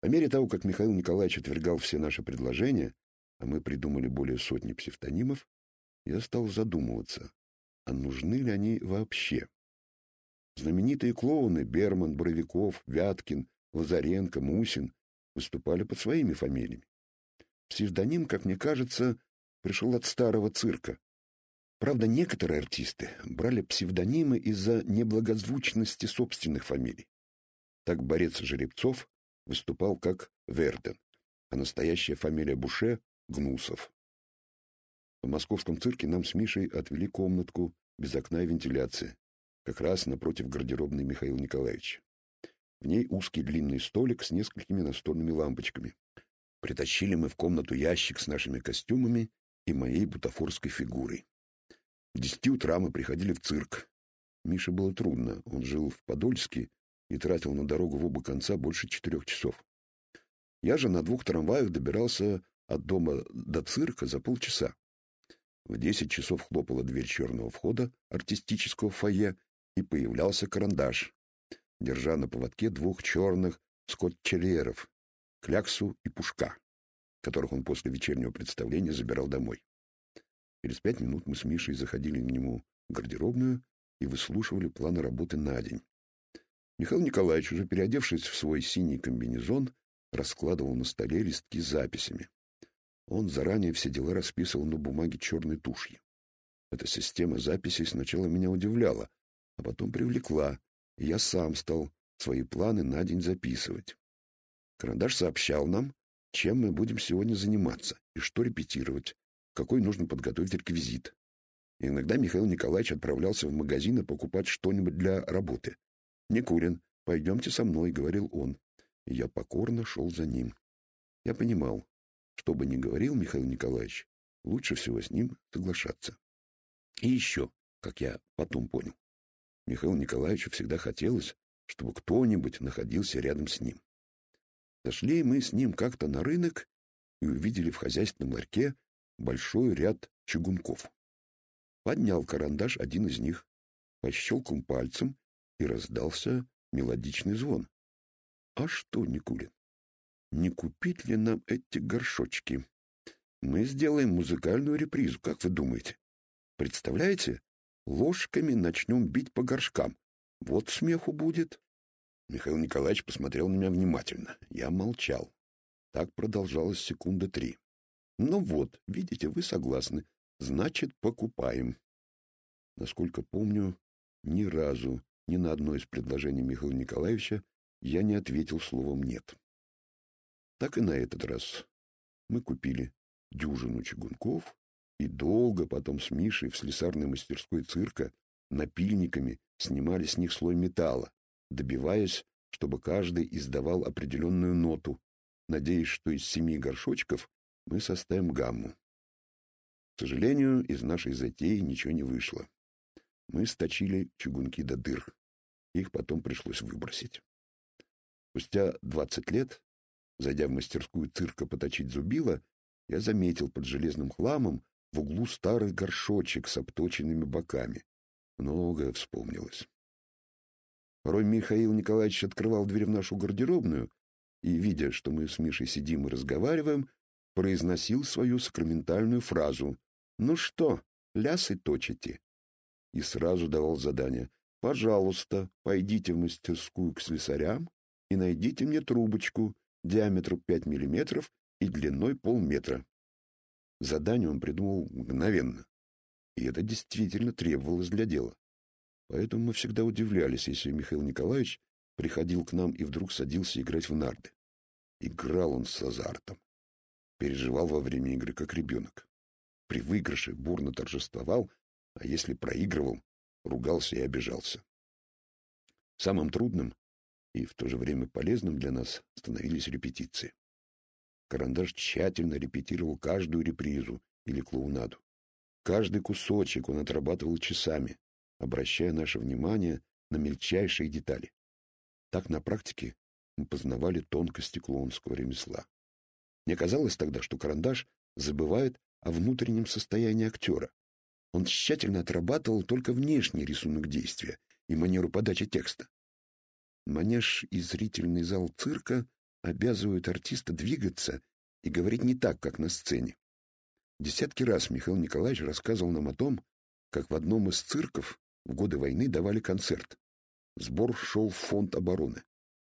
По мере того, как Михаил Николаевич отвергал все наши предложения, а мы придумали более сотни псевдонимов, я стал задумываться, а нужны ли они вообще. Знаменитые клоуны Берман, Боровиков, Вяткин, Лазаренко, Мусин выступали под своими фамилиями. Псевдоним, как мне кажется, пришел от старого цирка. Правда, некоторые артисты брали псевдонимы из-за неблагозвучности собственных фамилий. Так борец Жеребцов выступал как Верден, а настоящая фамилия Буше — Гнусов. В московском цирке нам с Мишей отвели комнатку без окна и вентиляции, как раз напротив гардеробной Михаила Николаевича. В ней узкий длинный столик с несколькими настольными лампочками. Притащили мы в комнату ящик с нашими костюмами и моей бутафорской фигурой. В десяти утра мы приходили в цирк. Мише было трудно, он жил в Подольске и тратил на дорогу в оба конца больше четырех часов. Я же на двух трамваях добирался от дома до цирка за полчаса. В десять часов хлопала дверь черного входа артистического фойе, и появлялся карандаш, держа на поводке двух черных скотчелеров, кляксу и пушка, которых он после вечернего представления забирал домой. Через пять минут мы с Мишей заходили к нему в гардеробную и выслушивали планы работы на день. Михаил Николаевич, уже переодевшись в свой синий комбинезон, раскладывал на столе листки с записями. Он заранее все дела расписывал на бумаге черной тушью. Эта система записей сначала меня удивляла, а потом привлекла, и я сам стал свои планы на день записывать. Карандаш сообщал нам, чем мы будем сегодня заниматься и что репетировать, какой нужно подготовить реквизит. И иногда Михаил Николаевич отправлялся в магазин покупать что-нибудь для работы. «Никулин, пойдемте со мной», — говорил он. Я покорно шел за ним. Я понимал, что бы ни говорил Михаил Николаевич, лучше всего с ним соглашаться. И еще, как я потом понял, Михаилу Николаевичу всегда хотелось, чтобы кто-нибудь находился рядом с ним. Зашли мы с ним как-то на рынок и увидели в хозяйственном ларьке большой ряд чугунков. Поднял карандаш один из них, пощелкал пальцем, и раздался мелодичный звон. А что, Никулин, не купить ли нам эти горшочки? Мы сделаем музыкальную репризу, как вы думаете? Представляете, ложками начнем бить по горшкам. Вот смеху будет. Михаил Николаевич посмотрел на меня внимательно. Я молчал. Так продолжалось секунды три. Ну вот, видите, вы согласны. Значит, покупаем. Насколько помню, ни разу, ни на одно из предложений Михаила Николаевича я не ответил словом «нет». Так и на этот раз. Мы купили дюжину чугунков и долго потом с Мишей в слесарной мастерской цирка напильниками снимали с них слой металла, добиваясь, чтобы каждый издавал определенную ноту, надеясь, что из семи горшочков мы составим гамму. К сожалению, из нашей затеи ничего не вышло. Мы сточили чугунки до дыр. Их потом пришлось выбросить. Спустя двадцать лет, зайдя в мастерскую цирка поточить зубило, я заметил под железным хламом в углу старый горшочек с обточенными боками. Многое вспомнилось. Порой Михаил Николаевич открывал дверь в нашу гардеробную и, видя, что мы с Мишей сидим и разговариваем, произносил свою сакраментальную фразу «Ну что, лясы точите?» и сразу давал задание «Пожалуйста, пойдите в мастерскую к слесарям и найдите мне трубочку диаметром 5 миллиметров и длиной полметра». Задание он придумал мгновенно, и это действительно требовалось для дела. Поэтому мы всегда удивлялись, если Михаил Николаевич приходил к нам и вдруг садился играть в нарды. Играл он с азартом. Переживал во время игры, как ребенок. При выигрыше бурно торжествовал, а если проигрывал, ругался и обижался. Самым трудным и в то же время полезным для нас становились репетиции. Карандаш тщательно репетировал каждую репризу или клоунаду. Каждый кусочек он отрабатывал часами, обращая наше внимание на мельчайшие детали. Так на практике мы познавали тонкости клоунского ремесла. Мне казалось тогда, что карандаш забывает о внутреннем состоянии актера. Он тщательно отрабатывал только внешний рисунок действия и манеру подачи текста. Манеж и зрительный зал цирка обязывают артиста двигаться и говорить не так, как на сцене. Десятки раз Михаил Николаевич рассказывал нам о том, как в одном из цирков в годы войны давали концерт. Сбор шел в фонд обороны.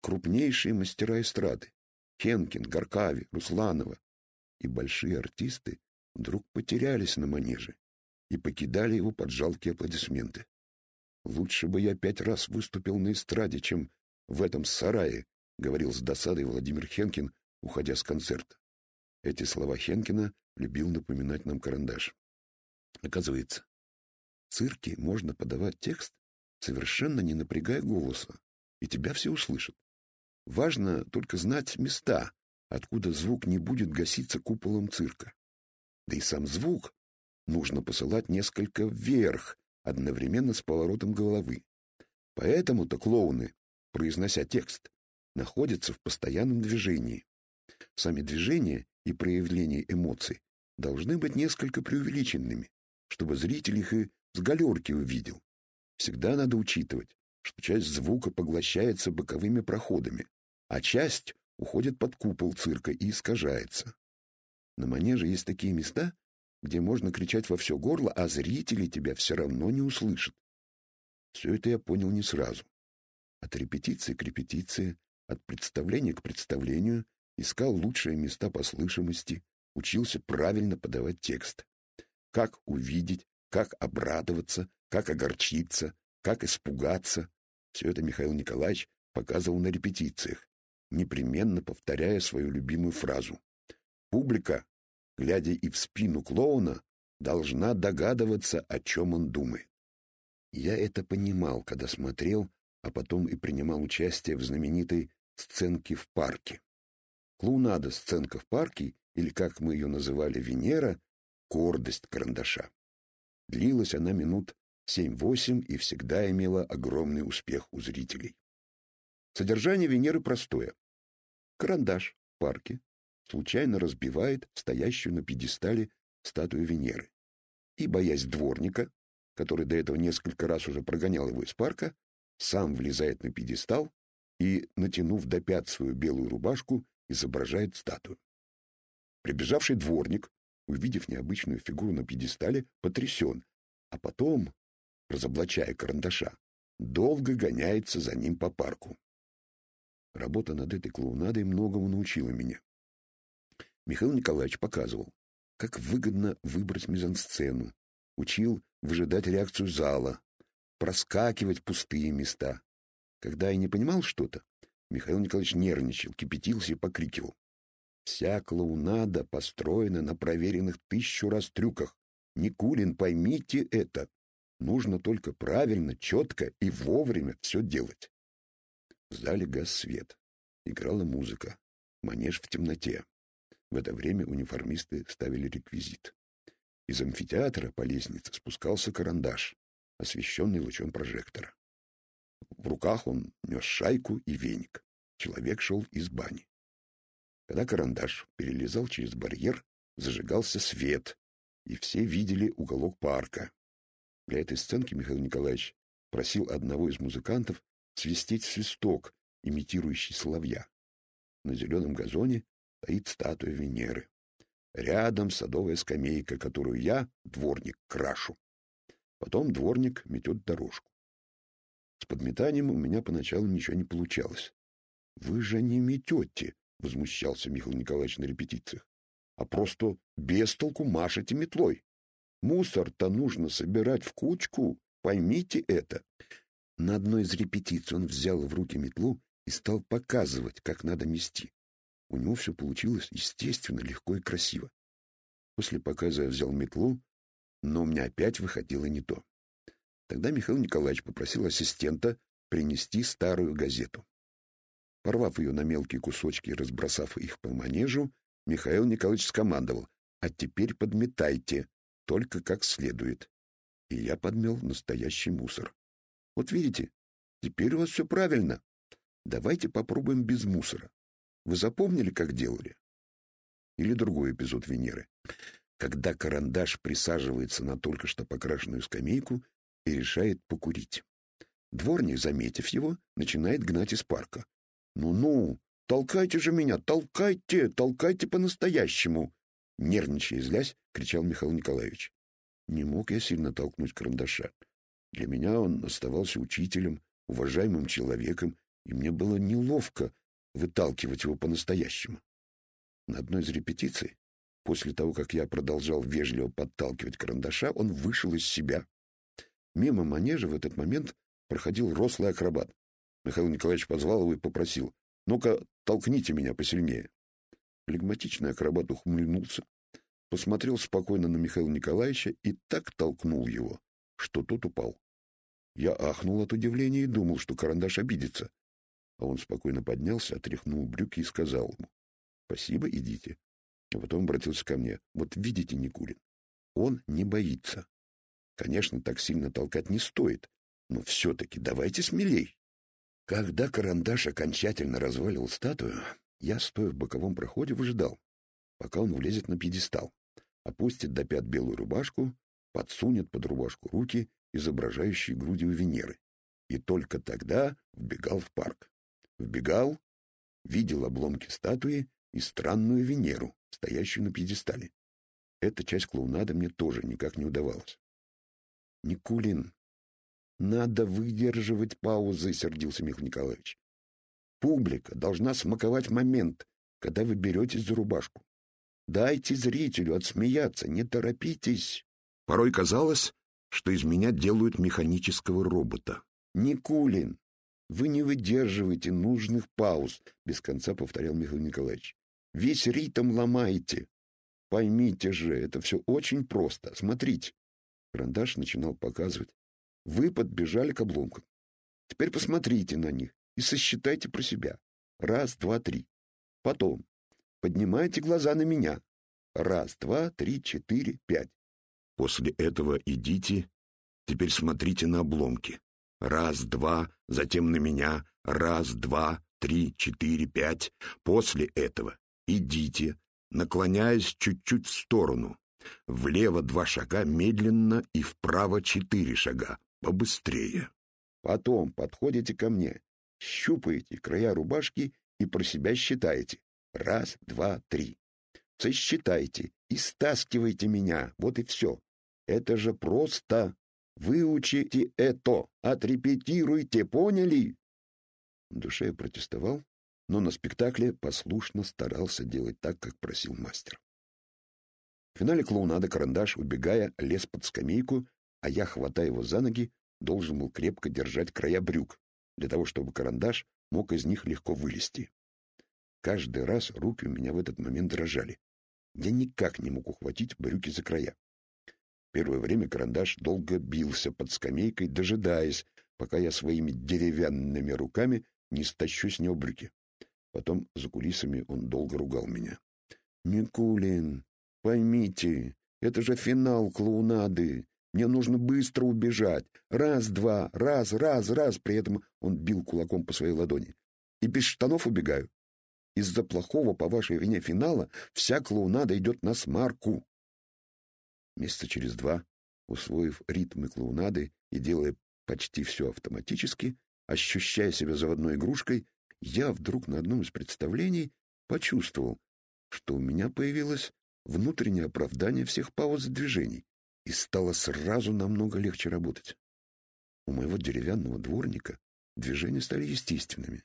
Крупнейшие мастера эстрады — Хенкин, Горкави, Русланова и большие артисты вдруг потерялись на манеже и покидали его под жалкие аплодисменты. «Лучше бы я пять раз выступил на эстраде, чем в этом сарае», — говорил с досадой Владимир Хенкин, уходя с концерта. Эти слова Хенкина любил напоминать нам карандаш. Оказывается, в цирке можно подавать текст, совершенно не напрягая голоса, и тебя все услышат. Важно только знать места, откуда звук не будет гаситься куполом цирка. Да и сам звук нужно посылать несколько вверх, одновременно с поворотом головы. Поэтому-то клоуны, произнося текст, находятся в постоянном движении. Сами движения и проявления эмоций должны быть несколько преувеличенными, чтобы зритель их и с галерки увидел. Всегда надо учитывать, что часть звука поглощается боковыми проходами, а часть уходит под купол цирка и искажается. На манеже есть такие места, где можно кричать во все горло, а зрители тебя все равно не услышат. Все это я понял не сразу. От репетиции к репетиции, от представления к представлению искал лучшие места по слышимости, учился правильно подавать текст. Как увидеть, как обрадоваться, как огорчиться, как испугаться. Все это Михаил Николаевич показывал на репетициях, непременно повторяя свою любимую фразу. Публика глядя и в спину клоуна, должна догадываться, о чем он думает. Я это понимал, когда смотрел, а потом и принимал участие в знаменитой сценке в парке. Клоунада сценка в парке, или, как мы ее называли, Венера, гордость карандаша. Длилась она минут семь-восемь и всегда имела огромный успех у зрителей. Содержание Венеры простое. Карандаш в парке случайно разбивает стоящую на пьедестале статую Венеры. И, боясь дворника, который до этого несколько раз уже прогонял его из парка, сам влезает на пьедестал и, натянув до пят свою белую рубашку, изображает статую. Прибежавший дворник, увидев необычную фигуру на пьедестале, потрясен, а потом, разоблачая карандаша, долго гоняется за ним по парку. Работа над этой клоунадой многому научила меня. Михаил Николаевич показывал, как выгодно выбрать мизансцену, учил выжидать реакцию зала, проскакивать пустые места. Когда я не понимал что-то, Михаил Николаевич нервничал, кипятился и покрикивал. Вся клоунада построена на проверенных тысячу раз трюках. Никулин, поймите это. Нужно только правильно, четко и вовремя все делать. В зале гас свет. Играла музыка. Манеж в темноте. В это время униформисты ставили реквизит. Из амфитеатра по лестнице спускался карандаш, освещенный лучом прожектора. В руках он нес шайку и веник. Человек шел из бани. Когда карандаш перелезал через барьер, зажигался свет, и все видели уголок парка. Для этой сценки Михаил Николаевич просил одного из музыкантов свистеть свисток, имитирующий соловья. На зеленом газоне стоит статуя Венеры. Рядом садовая скамейка, которую я, дворник, крашу. Потом дворник метет дорожку. С подметанием у меня поначалу ничего не получалось. — Вы же не метете, — возмущался Михаил Николаевич на репетициях, — а просто без толку машете метлой. Мусор-то нужно собирать в кучку, поймите это. На одной из репетиций он взял в руки метлу и стал показывать, как надо мести. У него все получилось естественно, легко и красиво. После показа я взял метлу, но у меня опять выходило не то. Тогда Михаил Николаевич попросил ассистента принести старую газету. Порвав ее на мелкие кусочки и разбросав их по манежу, Михаил Николаевич скомандовал «А теперь подметайте, только как следует». И я подмел настоящий мусор. Вот видите, теперь у вас все правильно. Давайте попробуем без мусора. Вы запомнили, как делали? Или другой эпизод Венеры, когда карандаш присаживается на только что покрашенную скамейку и решает покурить. Дворник, заметив его, начинает гнать из парка. «Ну-ну, Толкайте же меня, толкайте, толкайте по-настоящему!» Нервничая и злясь, кричал Михаил Николаевич. Не мог я сильно толкнуть карандаша. Для меня он оставался учителем, уважаемым человеком, и мне было неловко выталкивать его по-настоящему. На одной из репетиций, после того, как я продолжал вежливо подталкивать карандаша, он вышел из себя. Мимо манежа в этот момент проходил рослый акробат. Михаил Николаевич позвал его и попросил, «Ну-ка, толкните меня посильнее». Флегматичный акробат ухмыльнулся, посмотрел спокойно на Михаила Николаевича и так толкнул его, что тот упал. Я ахнул от удивления и думал, что карандаш обидится. А он спокойно поднялся, отряхнул брюки и сказал ему, «Спасибо, идите». А потом обратился ко мне, «Вот видите, Никулин, он не боится. Конечно, так сильно толкать не стоит, но все-таки давайте смелей». Когда карандаш окончательно развалил статую, я, стоя в боковом проходе, выжидал, пока он влезет на пьедестал, опустит до пят белую рубашку, подсунет под рубашку руки, изображающие груди у Венеры, и только тогда вбегал в парк. Вбегал, видел обломки статуи и странную Венеру, стоящую на пьедестале. Эта часть клоунада мне тоже никак не удавалась. «Никулин, надо выдерживать паузы», — сердился Михаил Николаевич. «Публика должна смаковать момент, когда вы беретесь за рубашку. Дайте зрителю отсмеяться, не торопитесь». Порой казалось, что из меня делают механического робота. «Никулин, вы не выдерживаете нужных пауз», — без конца повторял Михаил Николаевич. «Весь ритм ломаете. Поймите же, это все очень просто. Смотрите». Карандаш начинал показывать. Вы подбежали к обломкам. Теперь посмотрите на них и сосчитайте про себя. Раз, два, три. Потом поднимайте глаза на меня. Раз, два, три, четыре, пять. После этого идите, теперь смотрите на обломки. Раз, два, затем на меня. Раз, два, три, четыре, пять. После этого идите, наклоняясь чуть-чуть в сторону. Влево два шага медленно и вправо четыре шага. Побыстрее. Потом подходите ко мне, щупаете края рубашки и про себя считаете. Раз, два, три. Сосчитайте и стаскивайте меня. Вот и все. Это же просто. Выучите это, отрепетируйте, поняли? Душе протестовал, но на спектакле послушно старался делать так, как просил мастер. В финале клоунада карандаш, убегая, лез под скамейку, а я, хватая его за ноги, должен был крепко держать края брюк, для того, чтобы карандаш мог из них легко вылезти. Каждый раз руки у меня в этот момент дрожали. Я никак не мог ухватить брюки за края. Первое время карандаш долго бился под скамейкой, дожидаясь, пока я своими деревянными руками не стащу с него брюки. Потом за кулисами он долго ругал меня. «Никулин, поймите, это же финал клоунады. Мне нужно быстро убежать. Раз, два, раз, раз, раз. При этом он бил кулаком по своей ладони. И без штанов убегаю. Из-за плохого, по вашей вине, финала вся клоунада идет на смарку. Месяца через два, усвоив ритмы клоунады и делая почти все автоматически, ощущая себя заводной игрушкой, я вдруг на одном из представлений почувствовал, что у меня появилось внутреннее оправдание всех пауз движений, и стало сразу намного легче работать. У моего деревянного дворника движения стали естественными.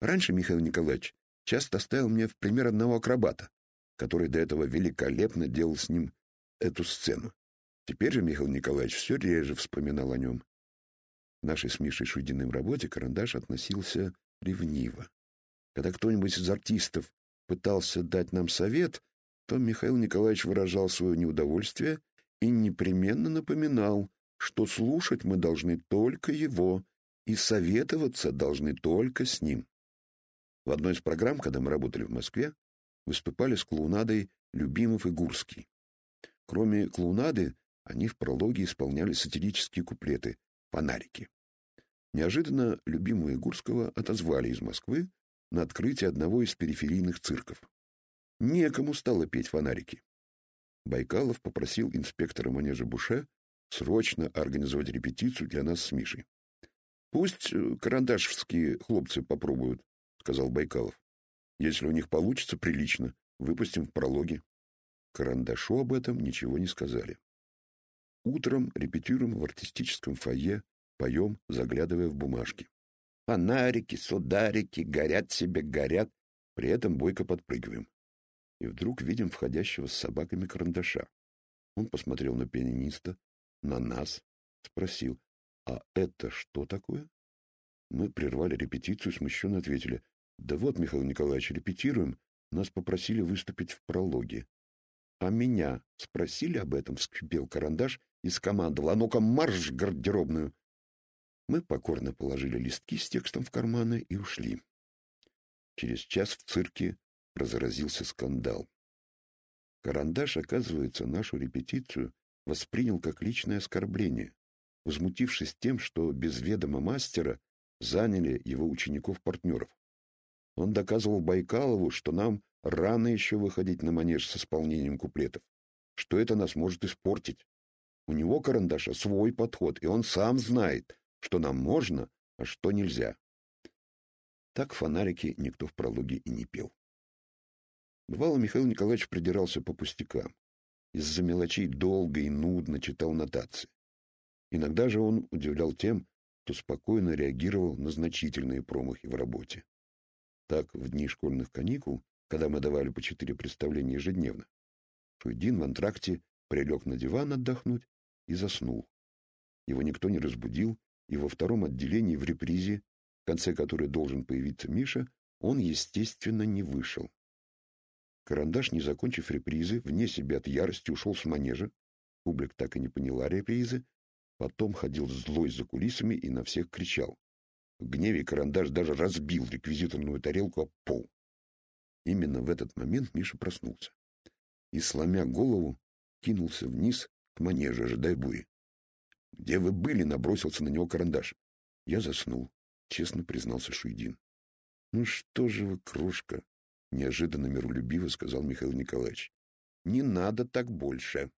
Раньше Михаил Николаевич часто ставил мне в пример одного акробата, который до этого великолепно делал с ним эту сцену. Теперь же Михаил Николаевич все реже вспоминал о нем. В нашей с Мишей Шудиным работе карандаш относился ревниво. Когда кто-нибудь из артистов пытался дать нам совет, то Михаил Николаевич выражал свое неудовольствие и непременно напоминал, что слушать мы должны только его и советоваться должны только с ним. В одной из программ, когда мы работали в Москве, выступали с клоунадой Любимов и Гурский. Кроме клоунады, они в прологе исполняли сатирические куплеты «Фонарики». Неожиданно любимую Гурского отозвали из Москвы на открытие одного из периферийных цирков. Некому стало петь «Фонарики». Байкалов попросил инспектора манежа Буше срочно организовать репетицию для нас с Мишей. «Пусть э, карандашевские хлопцы попробуют», — сказал Байкалов. Если у них получится, прилично. Выпустим в прологе. Карандашу об этом ничего не сказали. Утром репетируем в артистическом фойе, поем, заглядывая в бумажки. Фонарики, сударики, горят себе, горят. При этом бойко подпрыгиваем. И вдруг видим входящего с собаками карандаша. Он посмотрел на пианиста, на нас, спросил, а это что такое? Мы прервали репетицию, смущенно ответили, да вот, Михаил Николаевич, репетируем, нас попросили выступить в прологе. А меня спросили об этом, вскипел карандаш и скомандовал, а ну-ка марш в гардеробную. Мы покорно положили листки с текстом в карманы и ушли. Через час в цирке разразился скандал. Карандаш, оказывается, нашу репетицию воспринял как личное оскорбление, возмутившись тем, что без ведома мастера заняли его учеников-партнеров. Он доказывал Байкалову, что нам рано еще выходить на манеж с исполнением куплетов, что это нас может испортить. У него, карандаша, свой подход, и он сам знает, что нам можно, а что нельзя. Так фонарики никто в прологе и не пел. Бывало, Михаил Николаевич придирался по пустякам. Из-за мелочей долго и нудно читал нотации. Иногда же он удивлял тем, что спокойно реагировал на значительные промахи в работе. Так, в дни школьных каникул, когда мы давали по четыре представления ежедневно, Шуйдин в антракте прилег на диван отдохнуть и заснул. Его никто не разбудил, и во втором отделении в репризе, в конце которой должен появиться Миша, он, естественно, не вышел. Карандаш, не закончив репризы, вне себя от ярости ушел с манежа. Публик так и не поняла репризы. Потом ходил злой за кулисами и на всех кричал. В гневе Карандаш даже разбил реквизиторную тарелку об пол. Именно в этот момент Миша проснулся. И, сломя голову, кинулся вниз к манежу, ожидая бури. «Где вы были?» — набросился на него Карандаш. Я заснул, честно признался Шуйдин. «Ну что же вы, крошка?» — неожиданно миролюбиво сказал Михаил Николаевич. «Не надо так больше».